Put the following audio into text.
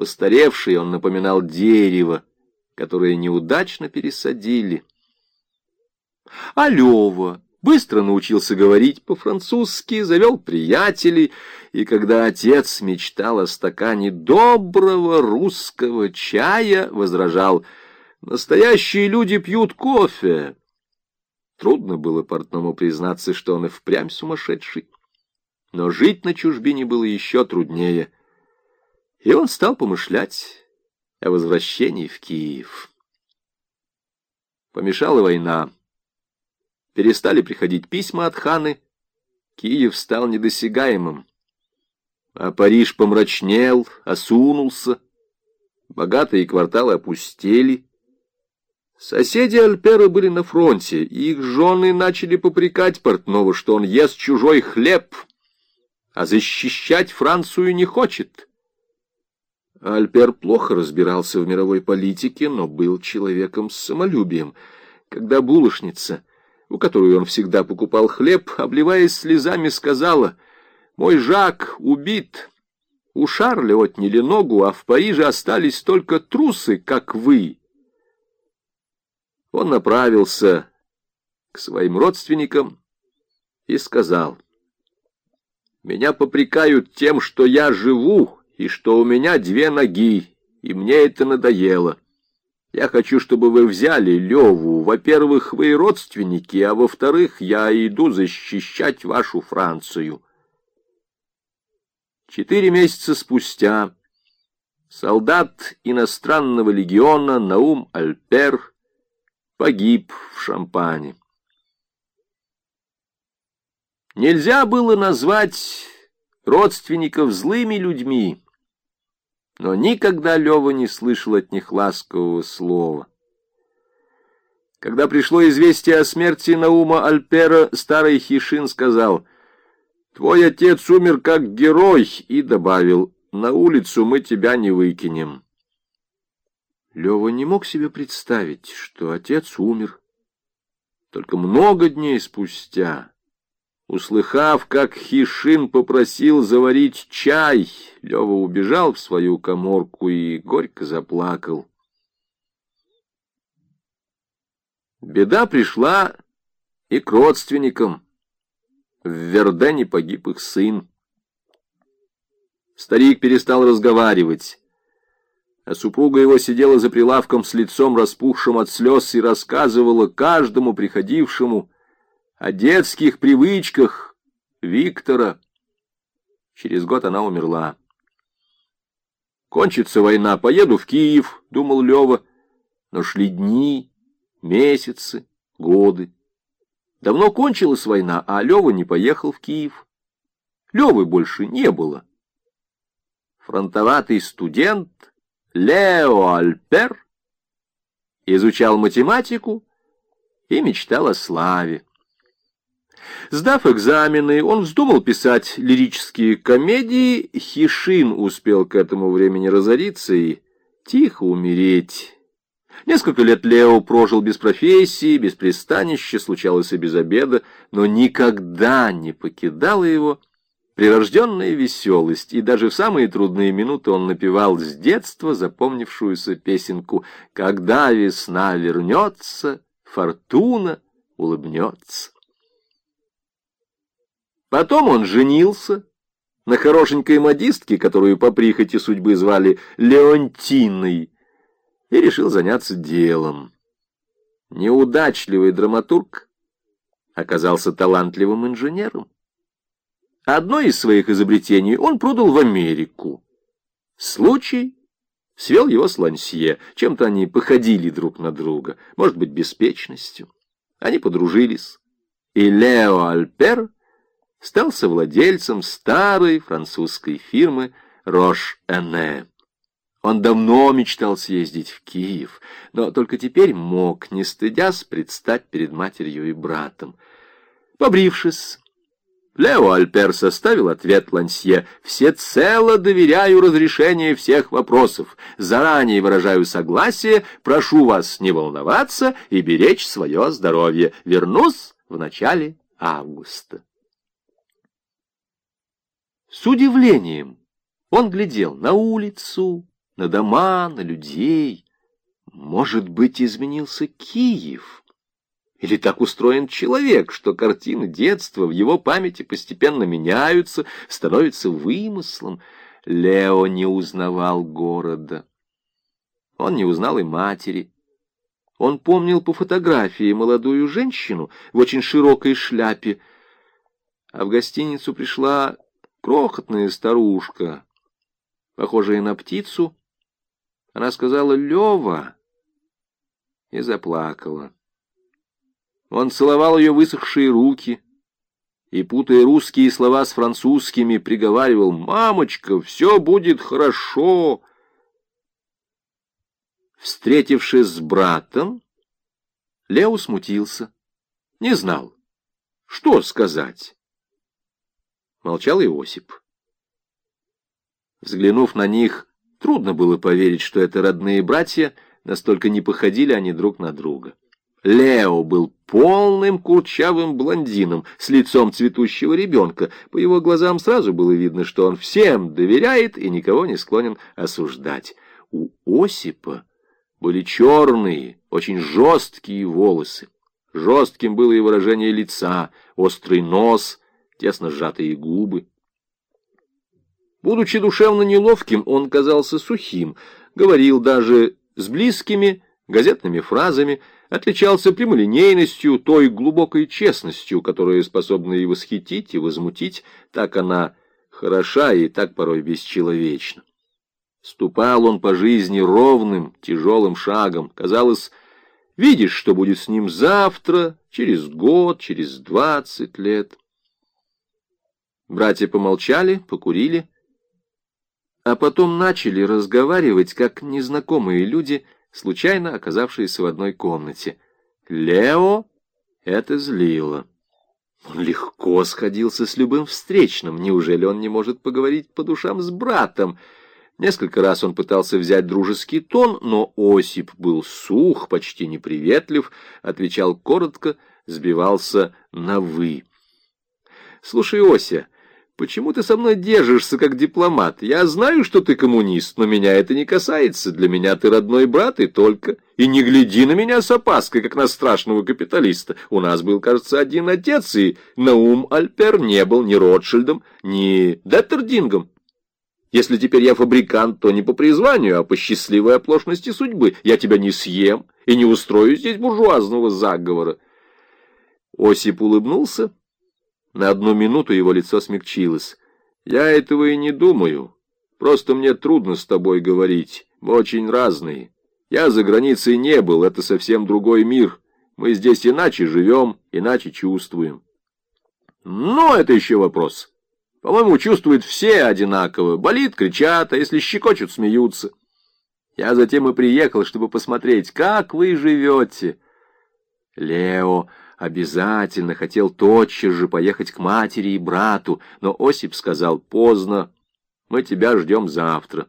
Постаревший он напоминал дерево, которое неудачно пересадили. А Лева быстро научился говорить по-французски, завел приятелей, и когда отец мечтал о стакане доброго русского чая, возражал, «Настоящие люди пьют кофе». Трудно было портному признаться, что он и впрямь сумасшедший. Но жить на чужбине было еще труднее, и он стал помышлять о возвращении в Киев. Помешала война. Перестали приходить письма от ханы. Киев стал недосягаемым. А Париж помрачнел, осунулся. Богатые кварталы опустели. Соседи Альпера были на фронте, и их жены начали попрекать портного, что он ест чужой хлеб, а защищать Францию не хочет. Альпер плохо разбирался в мировой политике, но был человеком с самолюбием. Когда булочница, у которой он всегда покупал хлеб, обливаясь слезами, сказала, «Мой Жак убит, у Шарля отняли ногу, а в Париже остались только трусы, как вы». Он направился к своим родственникам и сказал, «Меня попрекают тем, что я живу, и что у меня две ноги, и мне это надоело. Я хочу, чтобы вы взяли Леву. Во-первых, вы родственники, а во-вторых, я иду защищать вашу Францию. Четыре месяца спустя солдат иностранного легиона Наум Альпер погиб в Шампане. Нельзя было назвать родственников злыми людьми, но никогда Лева не слышал от них ласкового слова. Когда пришло известие о смерти Наума Альпера, старый Хишин сказал, «Твой отец умер как герой», и добавил, «На улицу мы тебя не выкинем». Лева не мог себе представить, что отец умер. Только много дней спустя Услыхав, как Хишин попросил заварить чай, Лева убежал в свою коморку и горько заплакал. Беда пришла и к родственникам. В Вердене погиб их сын. Старик перестал разговаривать, а супруга его сидела за прилавком с лицом распухшим от слез и рассказывала каждому приходившему, о детских привычках Виктора. Через год она умерла. Кончится война, поеду в Киев, думал Лева. Но шли дни, месяцы, годы. Давно кончилась война, а Лева не поехал в Киев. Левы больше не было. Фронтоватый студент Лео Альпер изучал математику и мечтал о славе. Сдав экзамены, он вздумал писать лирические комедии. Хишин успел к этому времени разориться и тихо умереть. Несколько лет Лео прожил без профессии, без пристанища, случалось и без обеда, но никогда не покидала его прирожденная веселость, и даже в самые трудные минуты он напевал с детства запомнившуюся песенку «Когда весна вернется, фортуна улыбнется». Потом он женился на хорошенькой модистке, которую по прихоти судьбы звали Леонтиной, и решил заняться делом. Неудачливый драматург оказался талантливым инженером. Одно из своих изобретений он продал в Америку. Случай свел его с Лансье. Чем-то они походили друг на друга, может быть, беспечностью. Они подружились. И Лео Альпер стал совладельцем старой французской фирмы «Рош-Эне». Он давно мечтал съездить в Киев, но только теперь мог, не стыдясь, предстать перед матерью и братом. Побрившись, Лео Альпер составил ответ Лансье. «Всецело доверяю разрешение всех вопросов. Заранее выражаю согласие. Прошу вас не волноваться и беречь свое здоровье. Вернусь в начале августа». С удивлением он глядел на улицу, на дома, на людей. Может быть, изменился Киев? Или так устроен человек, что картины детства в его памяти постепенно меняются, становятся вымыслом? Лео не узнавал города. Он не узнал и матери. Он помнил по фотографии молодую женщину в очень широкой шляпе, а в гостиницу пришла крохотная старушка, похожая на птицу. Она сказала «Лева» и заплакала. Он целовал ее высохшие руки и, путая русские слова с французскими, приговаривал «Мамочка, все будет хорошо». Встретившись с братом, Лео смутился, не знал, что сказать. Молчал Иосип. Взглянув на них, трудно было поверить, что это родные братья, настолько не походили они друг на друга. Лео был полным курчавым блондином с лицом цветущего ребенка. По его глазам сразу было видно, что он всем доверяет и никого не склонен осуждать. У Осипа были черные, очень жесткие волосы. Жестким было и выражение лица, острый нос, тесно сжатые губы. Будучи душевно неловким, он казался сухим, говорил даже с близкими газетными фразами, отличался прямолинейностью, той глубокой честностью, которая способна и восхитить, и возмутить, так она хороша и так порой бесчеловечна. Ступал он по жизни ровным, тяжелым шагом. Казалось, видишь, что будет с ним завтра, через год, через двадцать лет. Братья помолчали, покурили, а потом начали разговаривать, как незнакомые люди, случайно оказавшиеся в одной комнате. Лео это злило. Он легко сходился с любым встречным. Неужели он не может поговорить по душам с братом? Несколько раз он пытался взять дружеский тон, но Осип был сух, почти неприветлив, отвечал коротко, сбивался на «вы». «Слушай, Ося, почему ты со мной держишься как дипломат? Я знаю, что ты коммунист, но меня это не касается. Для меня ты родной брат и только. И не гляди на меня с опаской, как на страшного капиталиста. У нас был, кажется, один отец, и Наум Альпер не был ни Ротшильдом, ни Деттердингом. Если теперь я фабрикант, то не по призванию, а по счастливой оплошности судьбы. Я тебя не съем и не устрою здесь буржуазного заговора. Осип улыбнулся. На одну минуту его лицо смягчилось. Я этого и не думаю. Просто мне трудно с тобой говорить. Мы очень разные. Я за границей не был, это совсем другой мир. Мы здесь иначе живем, иначе чувствуем. Но это еще вопрос. По-моему, чувствуют все одинаково. Болит, кричат, а если щекочут, смеются. Я затем и приехал, чтобы посмотреть, как вы живете. Лео обязательно хотел тотчас же поехать к матери и брату, но Осип сказал, поздно, мы тебя ждем завтра.